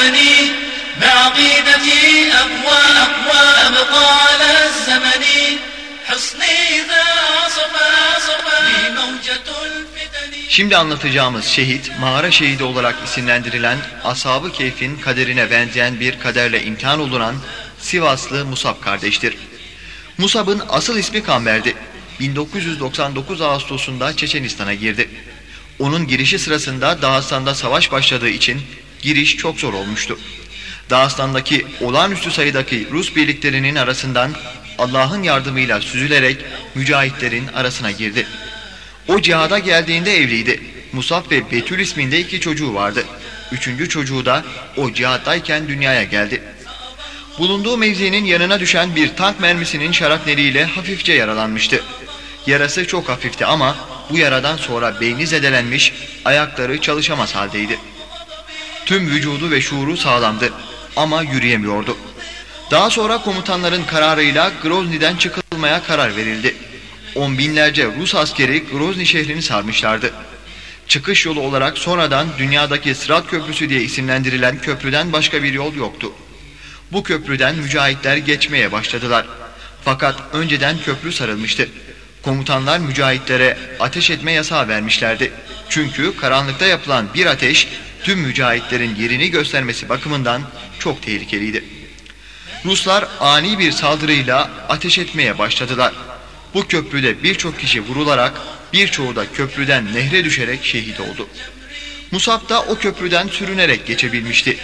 أبني بعقيدتي أقوى أقوى أبقى على الزمن حصني ذا صفا صفا لي موجة الفتن Şimdi anlatacağımız şehit, mağara şehidi olarak isimlendirilen, Ashab-ı Keyf'in kaderine benzeyen bir kaderle imtihan olunan Sivaslı Musab kardeştir. Musab'ın asıl ismi Kamber'di. 1999 Ağustos'unda Çeçenistan'a girdi. Onun girişi sırasında Dağıstan'da savaş başladığı için giriş çok zor olmuştu. Dağıstan'daki olağanüstü sayıdaki Rus birliklerinin arasından Allah'ın yardımıyla süzülerek mücahitlerin arasına girdi. O cihada geldiğinde evliydi. Musab ve Betül isminde iki çocuğu vardı. Üçüncü çocuğu da o cihattayken dünyaya geldi. Bulunduğu mevzinin yanına düşen bir tank mermisinin şarapneliyle hafifçe yaralanmıştı. Yarası çok hafifti ama bu yaradan sonra beyni zedelenmiş, ayakları çalışamaz haldeydi. Tüm vücudu ve şuuru sağlamdı ama yürüyemiyordu. Daha sonra komutanların kararıyla Grozny'den çıkılmaya karar verildi. On binlerce Rus askeri Grozny şehrini sarmışlardı. Çıkış yolu olarak sonradan dünyadaki Sırat Köprüsü diye isimlendirilen köprüden başka bir yol yoktu. Bu köprüden mücahitler geçmeye başladılar. Fakat önceden köprü sarılmıştı. Komutanlar mücahitlere ateş etme yasağı vermişlerdi. Çünkü karanlıkta yapılan bir ateş tüm mücahitlerin yerini göstermesi bakımından çok tehlikeliydi. Ruslar ani bir saldırıyla ateş etmeye başladılar. Bu köprüde birçok kişi vurularak birçoğu da köprüden nehre düşerek şehit oldu. Musab da o köprüden sürünerek geçebilmişti.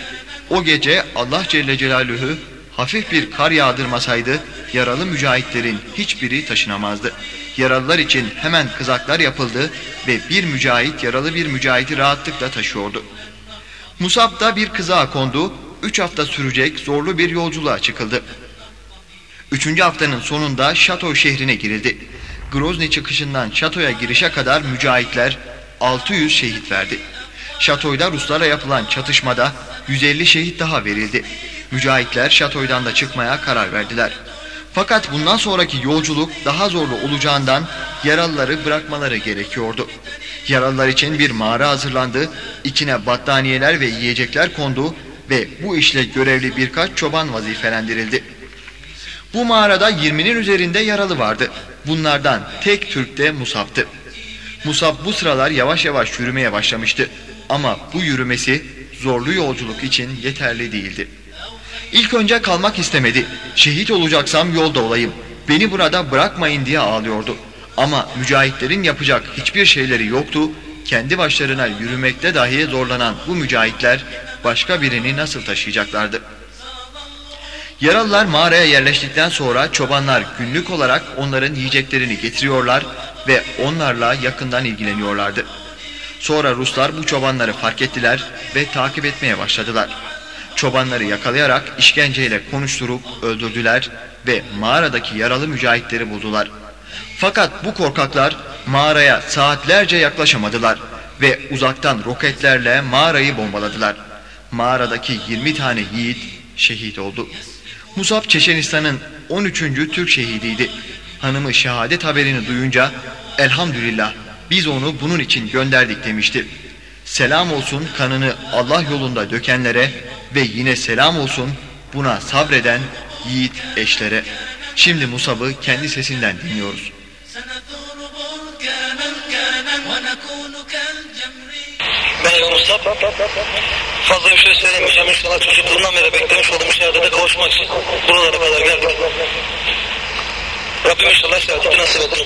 O gece Allah Celle Celaluhu hafif bir kar yağdırmasaydı yaralı mücahitlerin hiçbiri taşınamazdı. Yaralılar için hemen kızaklar yapıldı ve bir mücahit yaralı bir mücahiti rahatlıkla taşıyordu. Musab da bir kızağa kondu, üç hafta sürecek zorlu bir yolculuğa çıkıldı. Üçüncü haftanın sonunda Şato şehrine girildi. Grozny çıkışından Şato'ya girişe kadar mücahitler 600 şehit verdi. Şatoy'da Ruslarla yapılan çatışmada 150 şehit daha verildi. Mücahitler Şatoy'dan da çıkmaya karar verdiler. Fakat bundan sonraki yolculuk daha zorlu olacağından yaralıları bırakmaları gerekiyordu. Yaralılar için bir mağara hazırlandı, içine battaniyeler ve yiyecekler kondu ve bu işle görevli birkaç çoban vazifelendirildi. Bu mağarada 20'nin üzerinde yaralı vardı. Bunlardan tek Türk de Musab'tı. Musab bu sıralar yavaş yavaş yürümeye başlamıştı. Ama bu yürümesi zorlu yolculuk için yeterli değildi. İlk önce kalmak istemedi. Şehit olacaksam yolda olayım. Beni burada bırakmayın diye ağlıyordu. Ama mücahitlerin yapacak hiçbir şeyleri yoktu. Kendi başlarına yürümekte dahi zorlanan bu mücahitler başka birini nasıl taşıyacaklardı? Yaralılar mağaraya yerleştikten sonra çobanlar günlük olarak onların yiyeceklerini getiriyorlar ve onlarla yakından ilgileniyorlardı. Sonra Ruslar bu çobanları fark ettiler ve takip etmeye başladılar. Çobanları yakalayarak işkenceyle konuşturup öldürdüler ve mağaradaki yaralı mücahitleri buldular. Fakat bu korkaklar mağaraya saatlerce yaklaşamadılar ve uzaktan roketlerle mağarayı bombaladılar. Mağaradaki 20 tane yiğit şehit oldu. Musab Çeçenistan'ın 13. Türk şehidiydi. Hanımı şehadet haberini duyunca elhamdülillah biz onu bunun için gönderdik demişti. Selam olsun kanını Allah yolunda dökenlere ve yine selam olsun buna sabreden yiğit eşlere. Şimdi Musab'ı kendi sesinden dinliyoruz. Ben Musab fazla bir şey söylemeyeceğim. İnşallah çocukluğumdan beri beklemiş olduğum şehadete kavuşmak için buralara kadar geldik. Rabbim inşallah şehadeti nasip edin.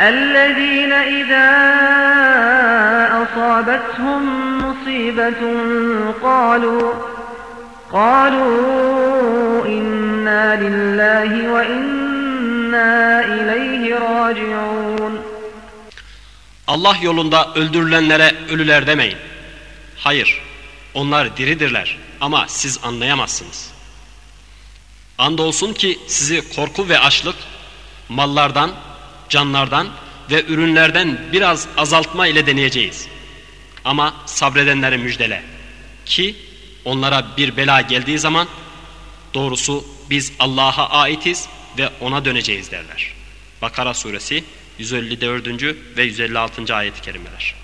الذين إذا أصابتهم مصيبة قالوا قالوا إنا لله وإنا إليه راجعون Allah yolunda öldürülenlere ölüler demeyin. hayır onlar diridirler ama siz anlayamazsınız. Andolsun ki sizi korku ve açlık mallardan, canlardan ve ürünlerden biraz azaltma ile deneyeceğiz. Ama sabredenleri müjdele ki onlara bir bela geldiği zaman doğrusu biz Allah'a aitiz ve ona döneceğiz derler. Bakara suresi 154. ve 156. ayet-i kerimeler.